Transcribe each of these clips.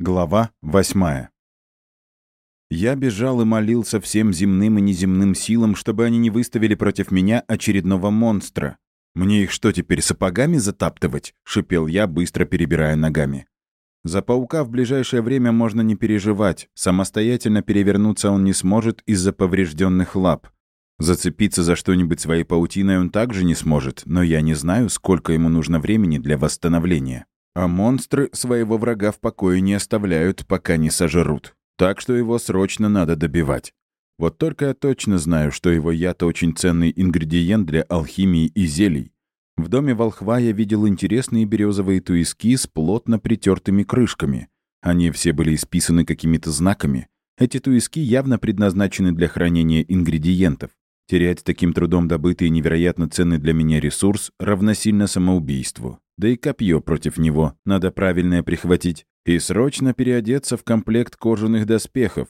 Глава восьмая. Я бежал и молился всем земным и неземным силам, чтобы они не выставили против меня очередного монстра. «Мне их что, теперь сапогами затаптывать?» — шипел я, быстро перебирая ногами. За паука в ближайшее время можно не переживать. Самостоятельно перевернуться он не сможет из-за поврежденных лап. Зацепиться за что-нибудь своей паутиной он также не сможет, но я не знаю, сколько ему нужно времени для восстановления. А монстры своего врага в покое не оставляют, пока не сожрут. Так что его срочно надо добивать. Вот только я точно знаю, что его яд очень ценный ингредиент для алхимии и зелий. В доме волхва я видел интересные березовые туиски с плотно притертыми крышками. Они все были исписаны какими-то знаками. Эти туиски явно предназначены для хранения ингредиентов. Терять таким трудом добытый невероятно ценный для меня ресурс равносильно самоубийству. Да и копье против него надо правильное прихватить. И срочно переодеться в комплект кожаных доспехов.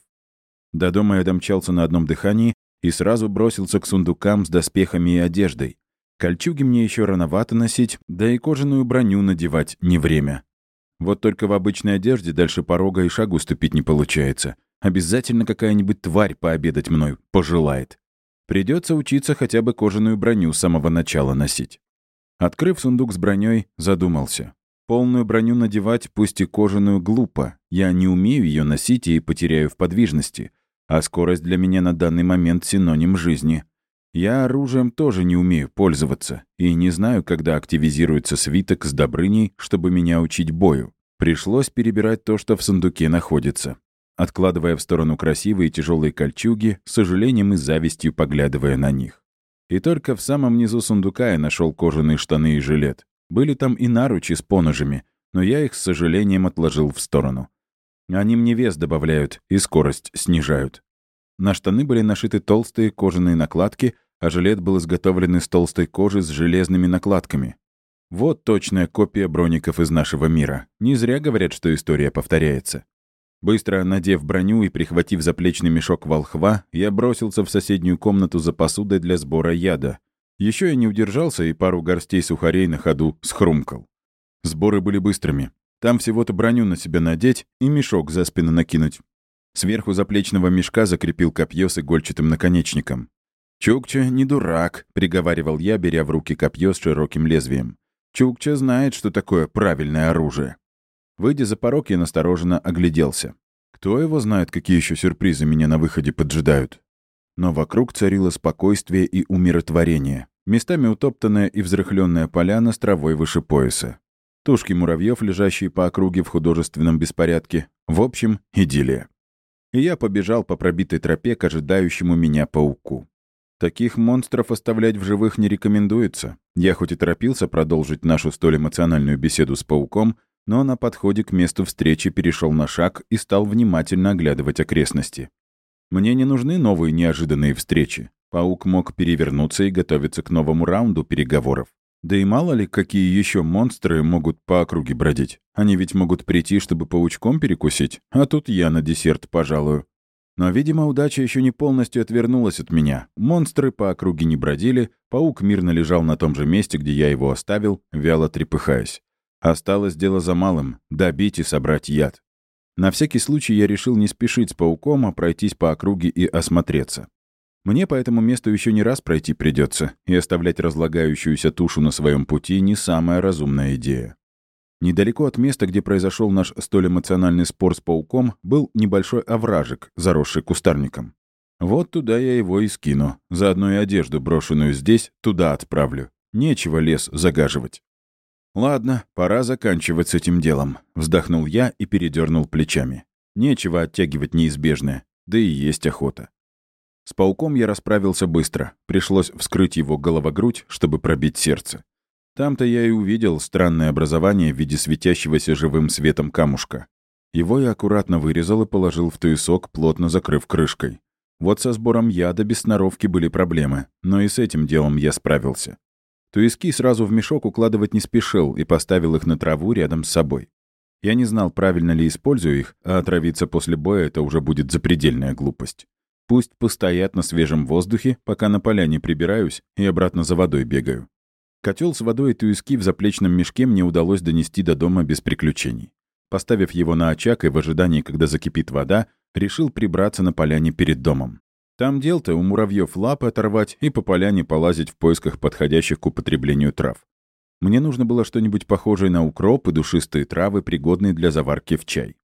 До дома я домчался на одном дыхании и сразу бросился к сундукам с доспехами и одеждой. Кольчуги мне еще рановато носить, да и кожаную броню надевать не время. Вот только в обычной одежде дальше порога и шагу ступить не получается. Обязательно какая-нибудь тварь пообедать мной пожелает. Придется учиться хотя бы кожаную броню с самого начала носить. Открыв сундук с броней, задумался. Полную броню надевать, пусть и кожаную, глупо. Я не умею ее носить и потеряю в подвижности. А скорость для меня на данный момент синоним жизни. Я оружием тоже не умею пользоваться. И не знаю, когда активизируется свиток с Добрыней, чтобы меня учить бою. Пришлось перебирать то, что в сундуке находится. Откладывая в сторону красивые тяжелые кольчуги, с сожалением и завистью поглядывая на них. И только в самом низу сундука я нашел кожаные штаны и жилет. Были там и наручи с поножами, но я их с сожалением отложил в сторону. Они мне вес добавляют и скорость снижают. На штаны были нашиты толстые кожаные накладки, а жилет был изготовлен из толстой кожи с железными накладками. Вот точная копия броников из нашего мира. Не зря говорят, что история повторяется. Быстро надев броню и прихватив заплечный мешок волхва, я бросился в соседнюю комнату за посудой для сбора яда. Еще я не удержался и пару горстей сухарей на ходу схрумкал. Сборы были быстрыми. Там всего-то броню на себя надеть и мешок за спину накинуть. Сверху заплечного мешка закрепил копье с игольчатым наконечником. «Чукча не дурак», — приговаривал я, беря в руки копье с широким лезвием. «Чукча знает, что такое правильное оружие». Выйдя за порог, я настороженно огляделся. Кто его знает, какие еще сюрпризы меня на выходе поджидают? Но вокруг царило спокойствие и умиротворение. Местами утоптанная и взрыхленная поляна с травой выше пояса. Тушки муравьев, лежащие по округе в художественном беспорядке. В общем, идиллия. И я побежал по пробитой тропе к ожидающему меня пауку. Таких монстров оставлять в живых не рекомендуется. Я хоть и торопился продолжить нашу столь эмоциональную беседу с пауком, но на подходе к месту встречи перешел на шаг и стал внимательно оглядывать окрестности. Мне не нужны новые неожиданные встречи. Паук мог перевернуться и готовиться к новому раунду переговоров. Да и мало ли, какие еще монстры могут по округе бродить. Они ведь могут прийти, чтобы паучком перекусить, а тут я на десерт пожалую. Но, видимо, удача еще не полностью отвернулась от меня. Монстры по округе не бродили, паук мирно лежал на том же месте, где я его оставил, вяло трепыхаясь. Осталось дело за малым — добить и собрать яд. На всякий случай я решил не спешить с пауком, а пройтись по округе и осмотреться. Мне по этому месту еще не раз пройти придется, и оставлять разлагающуюся тушу на своем пути не самая разумная идея. Недалеко от места, где произошел наш столь эмоциональный спор с пауком, был небольшой овражек, заросший кустарником. Вот туда я его и скину. Заодно и одежду, брошенную здесь, туда отправлю. Нечего лес загаживать. «Ладно, пора заканчивать с этим делом», — вздохнул я и передернул плечами. Нечего оттягивать неизбежное, да и есть охота. С пауком я расправился быстро. Пришлось вскрыть его головогрудь, чтобы пробить сердце. Там-то я и увидел странное образование в виде светящегося живым светом камушка. Его я аккуратно вырезал и положил в туесок, плотно закрыв крышкой. Вот со сбором яда без сноровки были проблемы, но и с этим делом я справился. Туиски сразу в мешок укладывать не спешил и поставил их на траву рядом с собой. Я не знал, правильно ли использую их, а отравиться после боя — это уже будет запредельная глупость. Пусть постоят на свежем воздухе, пока на поляне прибираюсь и обратно за водой бегаю. Котел с водой и туиски в заплечном мешке мне удалось донести до дома без приключений. поставив его на очаг и в ожидании, когда закипит вода, решил прибраться на поляне перед домом. Там дел-то у муравьев лапы оторвать и по поляне полазить в поисках подходящих к употреблению трав. Мне нужно было что-нибудь похожее на укроп и душистые травы, пригодные для заварки в чай.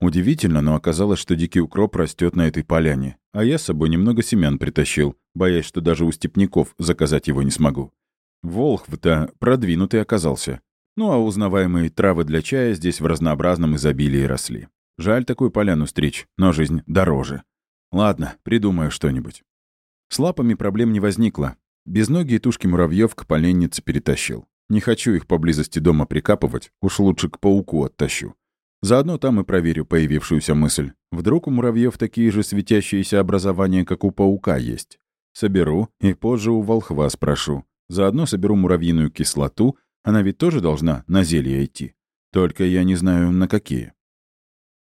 Удивительно, но оказалось, что дикий укроп растет на этой поляне, а я с собой немного семян притащил, боясь, что даже у степняков заказать его не смогу. Волхв-то продвинутый оказался. Ну а узнаваемые травы для чая здесь в разнообразном изобилии росли. Жаль такую поляну стричь, но жизнь дороже. Ладно, придумаю что-нибудь. С лапами проблем не возникло. Без ноги и тушки муравьев к поленнице перетащил. Не хочу их поблизости дома прикапывать, уж лучше к пауку оттащу. Заодно там и проверю появившуюся мысль. Вдруг у муравьев такие же светящиеся образования, как у паука есть. Соберу и позже у волхва спрошу. Заодно соберу муравьиную кислоту, она ведь тоже должна на зелье идти. Только я не знаю, на какие.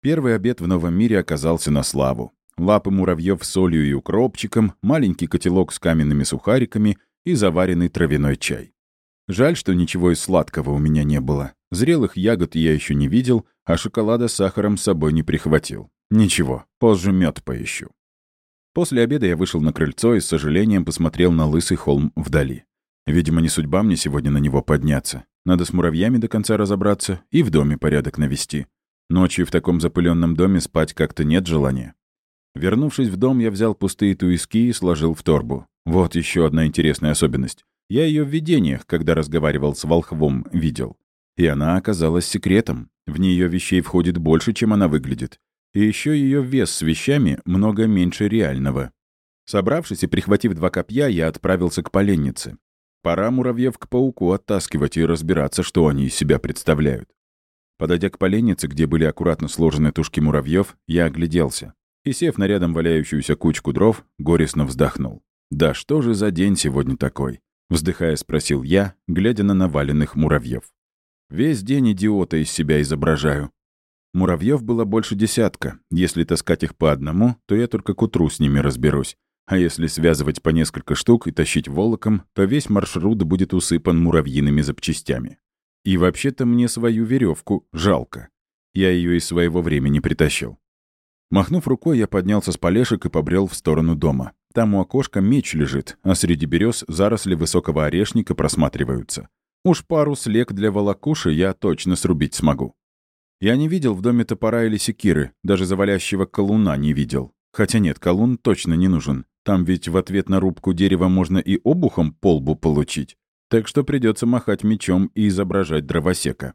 Первый обед в новом мире оказался на славу. Лапы муравьев солью и укропчиком, маленький котелок с каменными сухариками и заваренный травяной чай. Жаль, что ничего из сладкого у меня не было. Зрелых ягод я еще не видел, а шоколада с сахаром с собой не прихватил. Ничего, позже мед поищу. После обеда я вышел на крыльцо и с сожалением посмотрел на лысый холм вдали. Видимо, не судьба мне сегодня на него подняться. Надо с муравьями до конца разобраться и в доме порядок навести. Ночью в таком запыленном доме спать как-то нет желания. Вернувшись в дом, я взял пустые туиски и сложил в торбу. Вот еще одна интересная особенность. Я ее в видениях, когда разговаривал с волхвом, видел. И она оказалась секретом. В нее вещей входит больше, чем она выглядит. И еще ее вес с вещами много меньше реального. Собравшись и прихватив два копья, я отправился к поленнице. Пора муравьев к пауку оттаскивать и разбираться, что они из себя представляют. Подойдя к поленнице, где были аккуратно сложены тушки муравьев, я огляделся. И, сев на рядом валяющуюся кучку дров, горестно вздохнул. «Да что же за день сегодня такой?» Вздыхая, спросил я, глядя на наваленных муравьев. Весь день идиота из себя изображаю. Муравьев было больше десятка. Если таскать их по одному, то я только к утру с ними разберусь. А если связывать по несколько штук и тащить волоком, то весь маршрут будет усыпан муравьиными запчастями. И вообще-то мне свою веревку жалко. Я ее из своего времени притащил. Махнув рукой, я поднялся с полешек и побрел в сторону дома. Там у окошка меч лежит, а среди берез заросли высокого орешника просматриваются. Уж пару слег для волокуши я точно срубить смогу. Я не видел в доме топора или секиры, даже завалящего колуна не видел. Хотя нет, колун точно не нужен. Там ведь в ответ на рубку дерева можно и обухом по лбу получить. Так что придется махать мечом и изображать дровосека.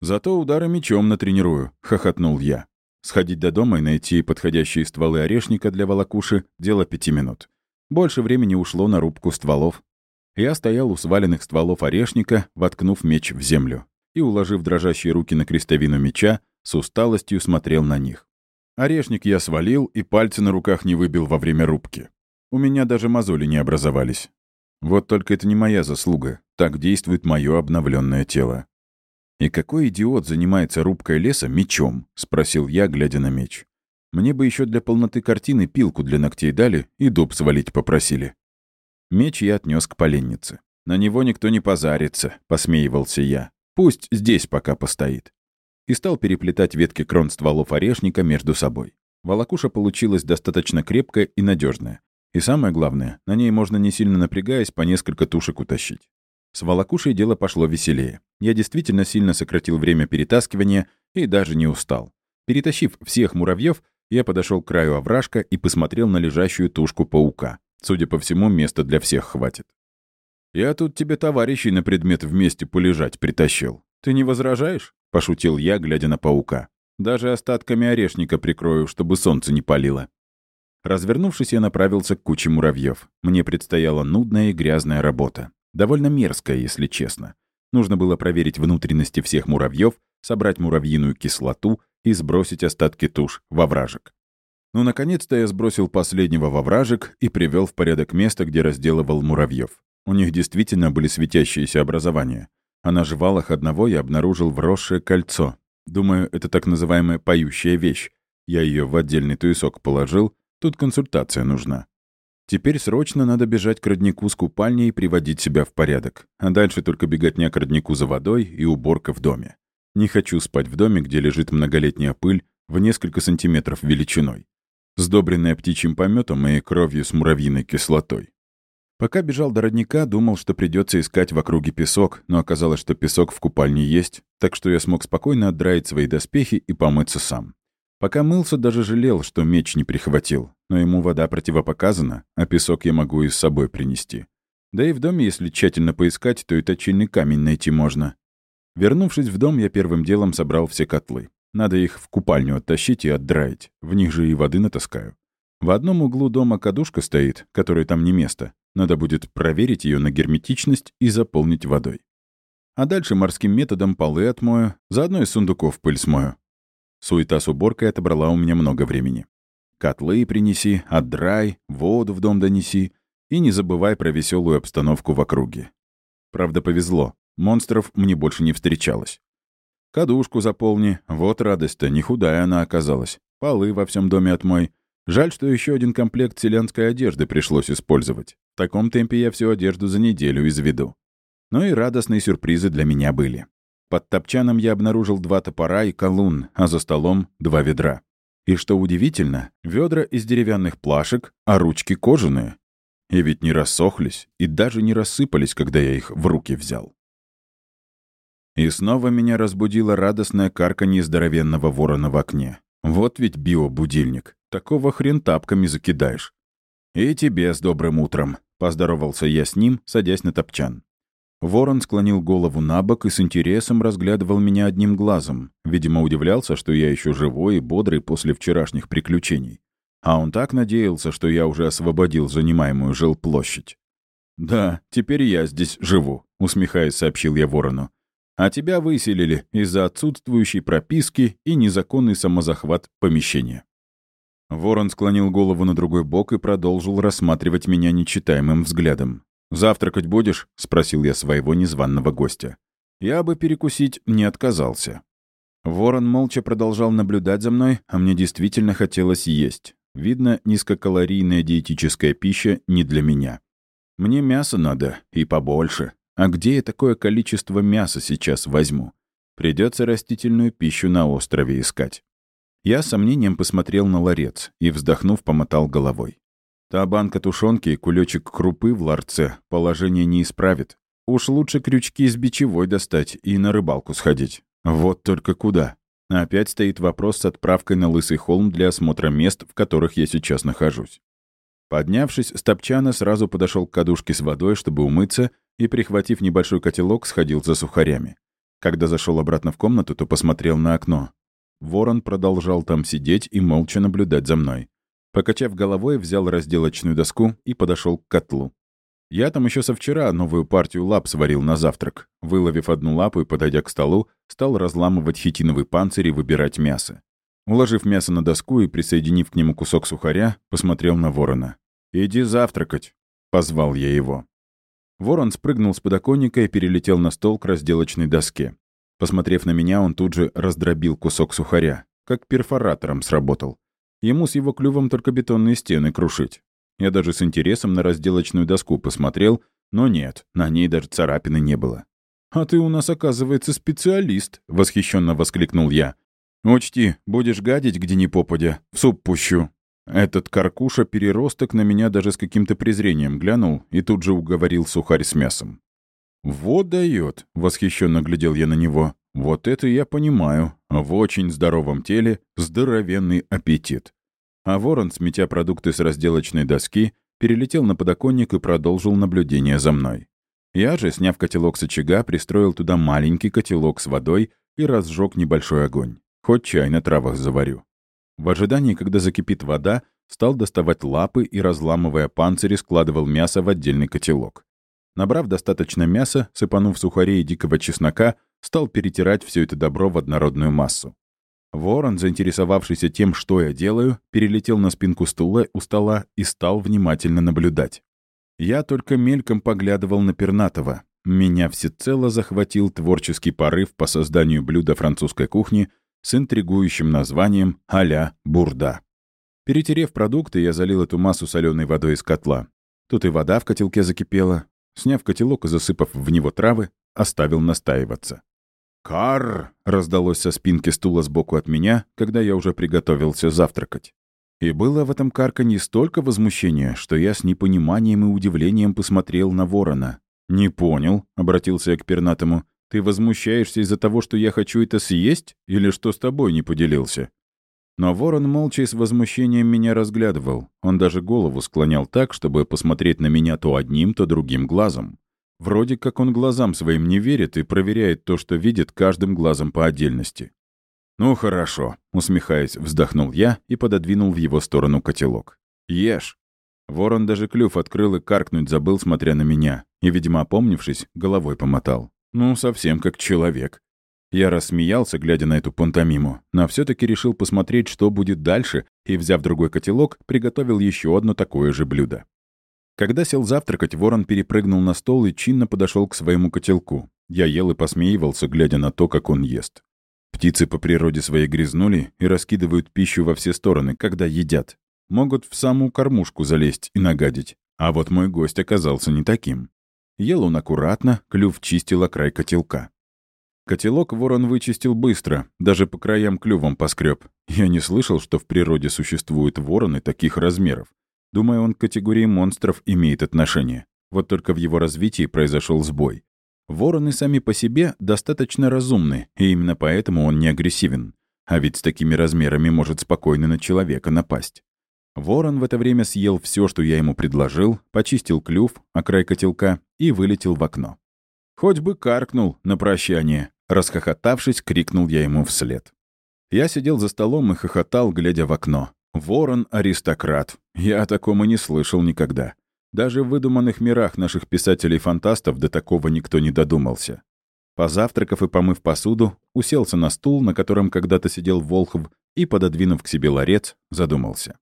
Зато удары мечом натренирую, хохотнул я. Сходить до дома и найти подходящие стволы орешника для волокуши — дело пяти минут. Больше времени ушло на рубку стволов. Я стоял у сваленных стволов орешника, воткнув меч в землю, и, уложив дрожащие руки на крестовину меча, с усталостью смотрел на них. Орешник я свалил и пальцы на руках не выбил во время рубки. У меня даже мозоли не образовались. Вот только это не моя заслуга. Так действует мое обновленное тело. «И какой идиот занимается рубкой леса мечом?» — спросил я, глядя на меч. «Мне бы еще для полноты картины пилку для ногтей дали и дуб свалить попросили». Меч я отнес к поленнице. «На него никто не позарится», — посмеивался я. «Пусть здесь пока постоит». И стал переплетать ветки крон стволов орешника между собой. Волокуша получилась достаточно крепкая и надежная. И самое главное, на ней можно не сильно напрягаясь по несколько тушек утащить. С волокушей дело пошло веселее. Я действительно сильно сократил время перетаскивания и даже не устал. Перетащив всех муравьев, я подошел к краю овражка и посмотрел на лежащую тушку паука. Судя по всему, места для всех хватит. «Я тут тебе товарищей на предмет вместе полежать притащил. Ты не возражаешь?» — пошутил я, глядя на паука. «Даже остатками орешника прикрою, чтобы солнце не палило». Развернувшись, я направился к куче муравьев. Мне предстояла нудная и грязная работа. Довольно мерзкая, если честно. Нужно было проверить внутренности всех муравьев, собрать муравьиную кислоту и сбросить остатки туш во вражек. Ну, наконец-то я сбросил последнего во вражек и привел в порядок место, где разделывал муравьев. У них действительно были светящиеся образования. А на жвалах одного я обнаружил вросшее кольцо. Думаю, это так называемая поющая вещь. Я ее в отдельный туесок положил, тут консультация нужна. Теперь срочно надо бежать к роднику с купальней и приводить себя в порядок. А дальше только беготня к роднику за водой и уборка в доме. Не хочу спать в доме, где лежит многолетняя пыль в несколько сантиметров величиной, сдобренная птичьим пометом и кровью с муравьиной кислотой. Пока бежал до родника, думал, что придется искать в округе песок, но оказалось, что песок в купальне есть, так что я смог спокойно отдраить свои доспехи и помыться сам. Пока мылся, даже жалел, что меч не прихватил, но ему вода противопоказана, а песок я могу и с собой принести. Да и в доме, если тщательно поискать, то и точильный камень найти можно. Вернувшись в дом, я первым делом собрал все котлы. Надо их в купальню оттащить и отдраить, в них же и воды натаскаю. В одном углу дома кадушка стоит, которой там не место. Надо будет проверить ее на герметичность и заполнить водой. А дальше морским методом полы отмою, заодно из сундуков пыль смою. Суета с уборкой отобрала у меня много времени. Котлы принеси, отдрай, воду в дом донеси и не забывай про веселую обстановку в округе. Правда, повезло. Монстров мне больше не встречалось. Кадушку заполни, вот радость-то, не худая она оказалась. Полы во всем доме отмой, Жаль, что еще один комплект селянской одежды пришлось использовать. В таком темпе я всю одежду за неделю изведу. Но и радостные сюрпризы для меня были. Под топчаном я обнаружил два топора и колун, а за столом — два ведра. И что удивительно, ведра из деревянных плашек, а ручки кожаные. И ведь не рассохлись, и даже не рассыпались, когда я их в руки взял. И снова меня разбудило радостное карканье здоровенного ворона в окне. Вот ведь биобудильник. Такого хрен тапками закидаешь. «И тебе с добрым утром», — поздоровался я с ним, садясь на топчан. Ворон склонил голову на бок и с интересом разглядывал меня одним глазом. Видимо, удивлялся, что я еще живой и бодрый после вчерашних приключений. А он так надеялся, что я уже освободил занимаемую жилплощадь. «Да, теперь я здесь живу», — усмехаясь, сообщил я ворону. «А тебя выселили из-за отсутствующей прописки и незаконный самозахват помещения». Ворон склонил голову на другой бок и продолжил рассматривать меня нечитаемым взглядом. «Завтракать будешь?» — спросил я своего незваного гостя. Я бы перекусить не отказался. Ворон молча продолжал наблюдать за мной, а мне действительно хотелось есть. Видно, низкокалорийная диетическая пища не для меня. Мне мясо надо, и побольше. А где я такое количество мяса сейчас возьму? Придется растительную пищу на острове искать. Я с сомнением посмотрел на ларец и, вздохнув, помотал головой. Та банка тушенки и кулечек крупы в ларце положение не исправит. Уж лучше крючки с бичевой достать и на рыбалку сходить. Вот только куда? Опять стоит вопрос с отправкой на Лысый холм для осмотра мест, в которых я сейчас нахожусь. Поднявшись с сразу подошел к кадушке с водой, чтобы умыться, и, прихватив небольшой котелок, сходил за сухарями. Когда зашел обратно в комнату, то посмотрел на окно. Ворон продолжал там сидеть и молча наблюдать за мной. Покачав головой, взял разделочную доску и подошел к котлу. Я там еще со вчера новую партию лап сварил на завтрак. Выловив одну лапу и подойдя к столу, стал разламывать хитиновый панцирь и выбирать мясо. Уложив мясо на доску и присоединив к нему кусок сухаря, посмотрел на ворона. «Иди завтракать», — позвал я его. Ворон спрыгнул с подоконника и перелетел на стол к разделочной доске. Посмотрев на меня, он тут же раздробил кусок сухаря. Как перфоратором сработал. Ему с его клювом только бетонные стены крушить. Я даже с интересом на разделочную доску посмотрел, но нет, на ней даже царапины не было. «А ты у нас, оказывается, специалист!» — восхищенно воскликнул я. «Учти, будешь гадить где ни попадя, в суп пущу». Этот каркуша-переросток на меня даже с каким-то презрением глянул и тут же уговорил сухарь с мясом. «Вот дает!» — восхищенно глядел я на него. «Вот это я понимаю. В очень здоровом теле здоровенный аппетит». А ворон, сметя продукты с разделочной доски, перелетел на подоконник и продолжил наблюдение за мной. Я же, сняв котелок с очага, пристроил туда маленький котелок с водой и разжег небольшой огонь. Хоть чай на травах заварю. В ожидании, когда закипит вода, стал доставать лапы и, разламывая панцири, складывал мясо в отдельный котелок. Набрав достаточно мяса, сыпанув сухарей и дикого чеснока, стал перетирать все это добро в однородную массу. Ворон, заинтересовавшийся тем, что я делаю, перелетел на спинку стула у стола и стал внимательно наблюдать. Я только мельком поглядывал на Пернатова. Меня всецело захватил творческий порыв по созданию блюда французской кухни с интригующим названием «а-ля бурда». Перетерев продукты, я залил эту массу соленой водой из котла. Тут и вода в котелке закипела, Сняв котелок и засыпав в него травы, оставил настаиваться. «Карр!» — раздалось со спинки стула сбоку от меня, когда я уже приготовился завтракать. И было в этом карканье столько возмущения, что я с непониманием и удивлением посмотрел на ворона. «Не понял», — обратился я к пернатому. «Ты возмущаешься из-за того, что я хочу это съесть? Или что с тобой не поделился?» Но ворон молча и с возмущением меня разглядывал. Он даже голову склонял так, чтобы посмотреть на меня то одним, то другим глазом. Вроде как он глазам своим не верит и проверяет то, что видит каждым глазом по отдельности. «Ну хорошо», — усмехаясь, вздохнул я и пододвинул в его сторону котелок. «Ешь». Ворон даже клюв открыл и каркнуть забыл, смотря на меня, и, видимо, опомнившись, головой помотал. Ну, совсем как человек. Я рассмеялся, глядя на эту пантомиму, но все таки решил посмотреть, что будет дальше, и, взяв другой котелок, приготовил еще одно такое же блюдо. Когда сел завтракать, ворон перепрыгнул на стол и чинно подошел к своему котелку. Я ел и посмеивался, глядя на то, как он ест. Птицы по природе своей грязнули и раскидывают пищу во все стороны, когда едят. Могут в саму кормушку залезть и нагадить. А вот мой гость оказался не таким. Ел он аккуратно, клюв чистил край котелка. Котелок ворон вычистил быстро, даже по краям клювом поскреб. Я не слышал, что в природе существуют вороны таких размеров. Думаю, он к категории монстров имеет отношение. Вот только в его развитии произошел сбой. Вороны сами по себе достаточно разумны, и именно поэтому он не агрессивен. А ведь с такими размерами может спокойно на человека напасть. Ворон в это время съел все, что я ему предложил, почистил клюв, о край котелка и вылетел в окно. «Хоть бы каркнул на прощание!» Расхохотавшись, крикнул я ему вслед. Я сидел за столом и хохотал, глядя в окно. Ворон — аристократ. Я о таком и не слышал никогда. Даже в выдуманных мирах наших писателей-фантастов до такого никто не додумался. Позавтракав и помыв посуду, уселся на стул, на котором когда-то сидел Волхов, и, пододвинув к себе ларец, задумался.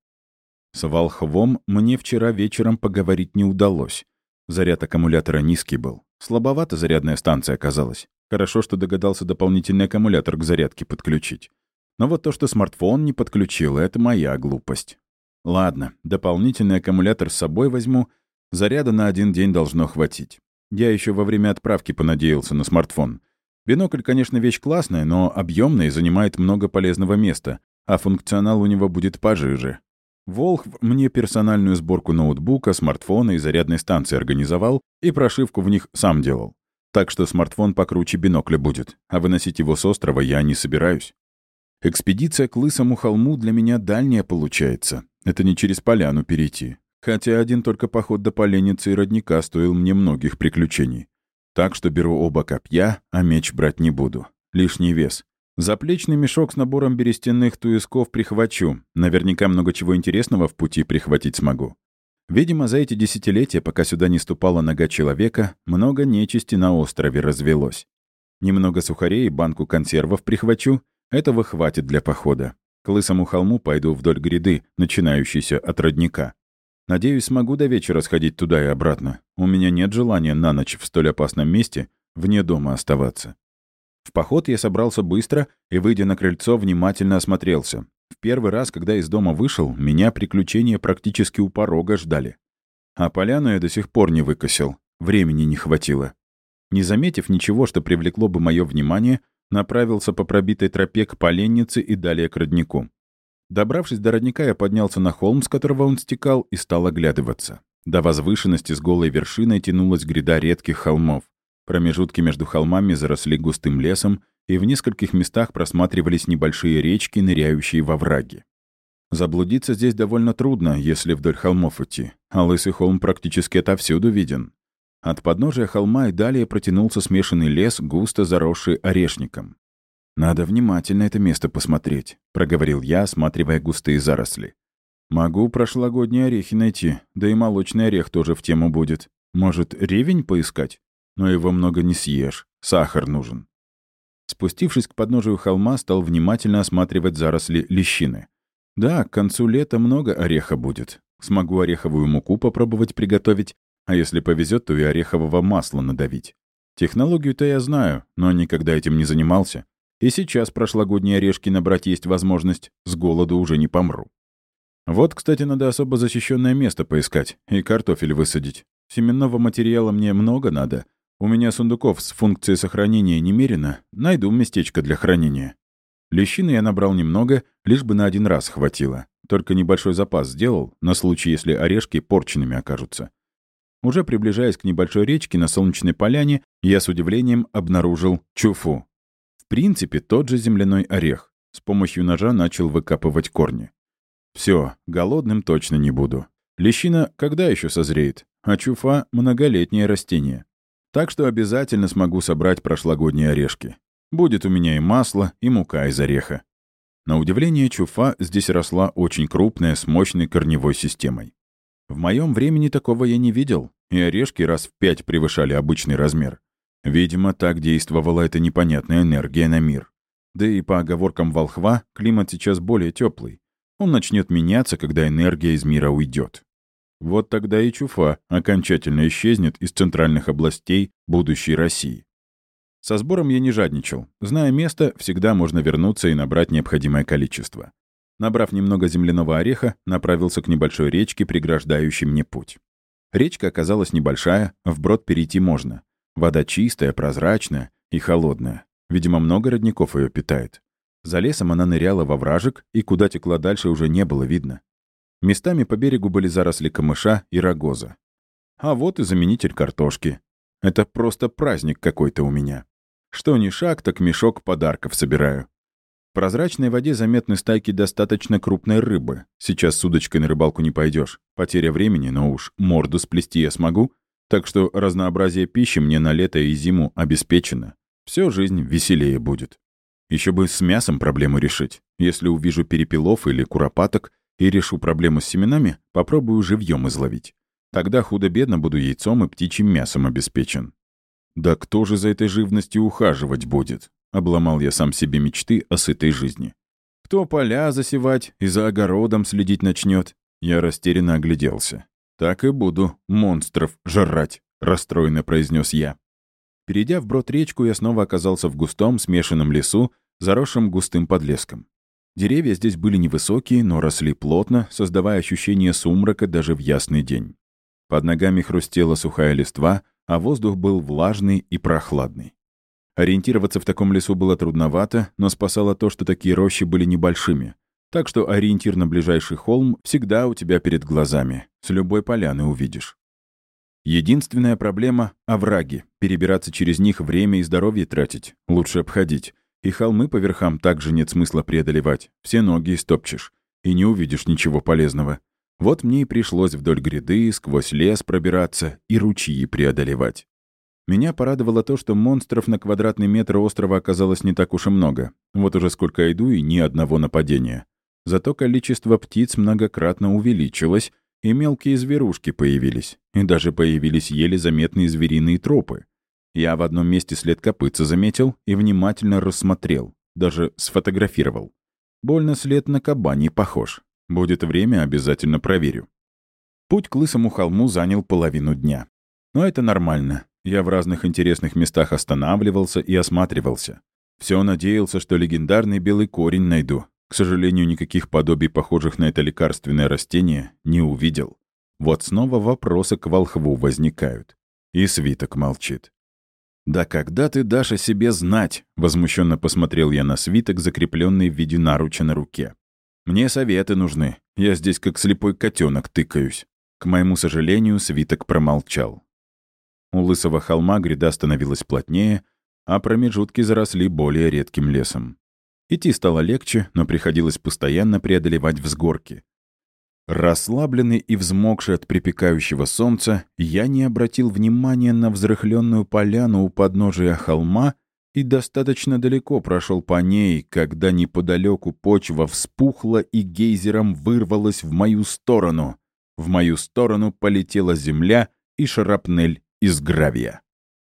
С Волхвом мне вчера вечером поговорить не удалось. Заряд аккумулятора низкий был. Слабовато зарядная станция оказалась. Хорошо, что догадался дополнительный аккумулятор к зарядке подключить. Но вот то, что смартфон не подключил, это моя глупость. Ладно, дополнительный аккумулятор с собой возьму. Заряда на один день должно хватить. Я еще во время отправки понадеялся на смартфон. Бинокль, конечно, вещь классная, но объемная и занимает много полезного места, а функционал у него будет пожиже. Волхв мне персональную сборку ноутбука, смартфона и зарядной станции организовал и прошивку в них сам делал. Так что смартфон покруче бинокля будет, а выносить его с острова я не собираюсь. Экспедиция к Лысому холму для меня дальняя получается. Это не через поляну перейти. Хотя один только поход до поленницы и родника стоил мне многих приключений. Так что беру оба копья, а меч брать не буду. Лишний вес. Заплечный мешок с набором берестяных туисков прихвачу. Наверняка много чего интересного в пути прихватить смогу. Видимо, за эти десятилетия, пока сюда не ступала нога человека, много нечисти на острове развелось. Немного сухарей и банку консервов прихвачу, этого хватит для похода. К Лысому холму пойду вдоль гряды, начинающейся от родника. Надеюсь, смогу до вечера сходить туда и обратно. У меня нет желания на ночь в столь опасном месте вне дома оставаться. В поход я собрался быстро и, выйдя на крыльцо, внимательно осмотрелся. В первый раз, когда из дома вышел, меня приключения практически у порога ждали. А поляну я до сих пор не выкосил. Времени не хватило. Не заметив ничего, что привлекло бы мое внимание, направился по пробитой тропе к поленнице и далее к роднику. Добравшись до родника, я поднялся на холм, с которого он стекал, и стал оглядываться. До возвышенности с голой вершиной тянулась гряда редких холмов. Промежутки между холмами заросли густым лесом, и в нескольких местах просматривались небольшие речки, ныряющие во враги. Заблудиться здесь довольно трудно, если вдоль холмов идти, а лысый холм практически отовсюду виден. От подножия холма и далее протянулся смешанный лес, густо заросший орешником. «Надо внимательно это место посмотреть», — проговорил я, осматривая густые заросли. «Могу прошлогодние орехи найти, да и молочный орех тоже в тему будет. Может, ревень поискать? Но его много не съешь, сахар нужен». Спустившись к подножию холма, стал внимательно осматривать заросли лещины. Да, к концу лета много ореха будет. Смогу ореховую муку попробовать приготовить, а если повезет, то и орехового масла надавить. Технологию-то я знаю, но никогда этим не занимался. И сейчас прошлогодние орешки набрать есть возможность, с голоду уже не помру. Вот, кстати, надо особо защищенное место поискать и картофель высадить. Семенного материала мне много надо. У меня сундуков с функцией сохранения немерено, найду местечко для хранения. Лещины я набрал немного, лишь бы на один раз хватило. Только небольшой запас сделал, на случай, если орешки порченными окажутся. Уже приближаясь к небольшой речке на солнечной поляне, я с удивлением обнаружил чуфу. В принципе, тот же земляной орех. С помощью ножа начал выкапывать корни. Все, голодным точно не буду. Лещина когда еще созреет, а чуфа — многолетнее растение. Так что обязательно смогу собрать прошлогодние орешки. Будет у меня и масло, и мука из ореха. На удивление, чуфа здесь росла очень крупная, с мощной корневой системой. В моем времени такого я не видел, и орешки раз в пять превышали обычный размер. Видимо, так действовала эта непонятная энергия на мир. Да и по оговоркам волхва, климат сейчас более теплый. Он начнет меняться, когда энергия из мира уйдет. Вот тогда и Чуфа окончательно исчезнет из центральных областей будущей России. Со сбором я не жадничал. Зная место, всегда можно вернуться и набрать необходимое количество. Набрав немного земляного ореха, направился к небольшой речке, преграждающей мне путь. Речка оказалась небольшая, вброд перейти можно. Вода чистая, прозрачная и холодная. Видимо, много родников ее питает. За лесом она ныряла во вражек, и куда текла дальше уже не было видно. Местами по берегу были заросли камыша и рогоза. А вот и заменитель картошки. Это просто праздник какой-то у меня. Что ни шаг, так мешок подарков собираю. В прозрачной воде заметны стайки достаточно крупной рыбы. Сейчас с удочкой на рыбалку не пойдешь. Потеря времени, но уж морду сплести я смогу. Так что разнообразие пищи мне на лето и зиму обеспечено. Все жизнь веселее будет. Еще бы с мясом проблему решить. Если увижу перепелов или куропаток, и решу проблему с семенами, попробую живьем изловить. Тогда худо-бедно буду яйцом и птичьим мясом обеспечен. Да кто же за этой живностью ухаживать будет? Обломал я сам себе мечты о сытой жизни. Кто поля засевать и за огородом следить начнет? Я растерянно огляделся. Так и буду монстров жрать, расстроенно произнес я. Перейдя вброд речку, я снова оказался в густом смешанном лесу, заросшем густым подлеском. Деревья здесь были невысокие, но росли плотно, создавая ощущение сумрака даже в ясный день. Под ногами хрустела сухая листва, а воздух был влажный и прохладный. Ориентироваться в таком лесу было трудновато, но спасало то, что такие рощи были небольшими. Так что ориентир на ближайший холм всегда у тебя перед глазами. С любой поляны увидишь. Единственная проблема — овраги. Перебираться через них время и здоровье тратить. Лучше обходить. И холмы по верхам также нет смысла преодолевать. Все ноги истопчешь. И не увидишь ничего полезного. Вот мне и пришлось вдоль гряды, сквозь лес пробираться и ручьи преодолевать. Меня порадовало то, что монстров на квадратный метр острова оказалось не так уж и много. Вот уже сколько иду, и ни одного нападения. Зато количество птиц многократно увеличилось, и мелкие зверушки появились. И даже появились еле заметные звериные тропы. Я в одном месте след копытца заметил и внимательно рассмотрел, даже сфотографировал. Больно след на кабани похож. Будет время, обязательно проверю. Путь к лысому холму занял половину дня. Но это нормально. Я в разных интересных местах останавливался и осматривался. Все надеялся, что легендарный белый корень найду. К сожалению, никаких подобий, похожих на это лекарственное растение, не увидел. Вот снова вопросы к волхву возникают. И свиток молчит. «Да когда ты дашь о себе знать?» — возмущенно посмотрел я на свиток, закрепленный в виде наруча на руке. «Мне советы нужны. Я здесь как слепой котенок тыкаюсь». К моему сожалению, свиток промолчал. У лысого холма гряда становилась плотнее, а промежутки заросли более редким лесом. Идти стало легче, но приходилось постоянно преодолевать взгорки. Расслабленный и взмокший от припекающего солнца, я не обратил внимания на взрыхленную поляну у подножия холма и достаточно далеко прошел по ней, когда неподалеку почва вспухла и гейзером вырвалась в мою сторону. В мою сторону полетела земля и шарапнель из гравия.